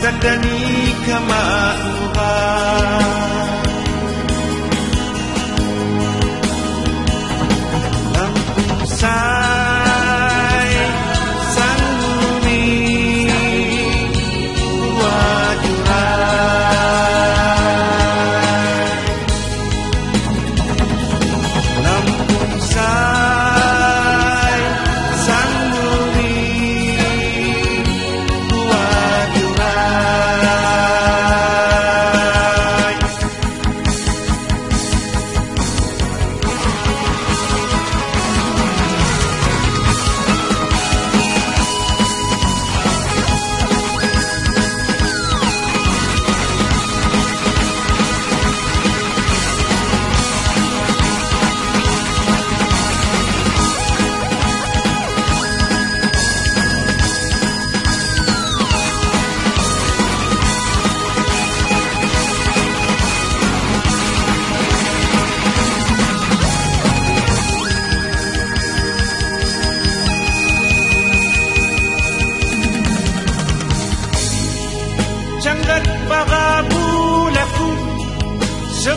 Tandani kemakmuran par à la foule. Se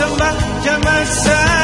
Çembel yemezsen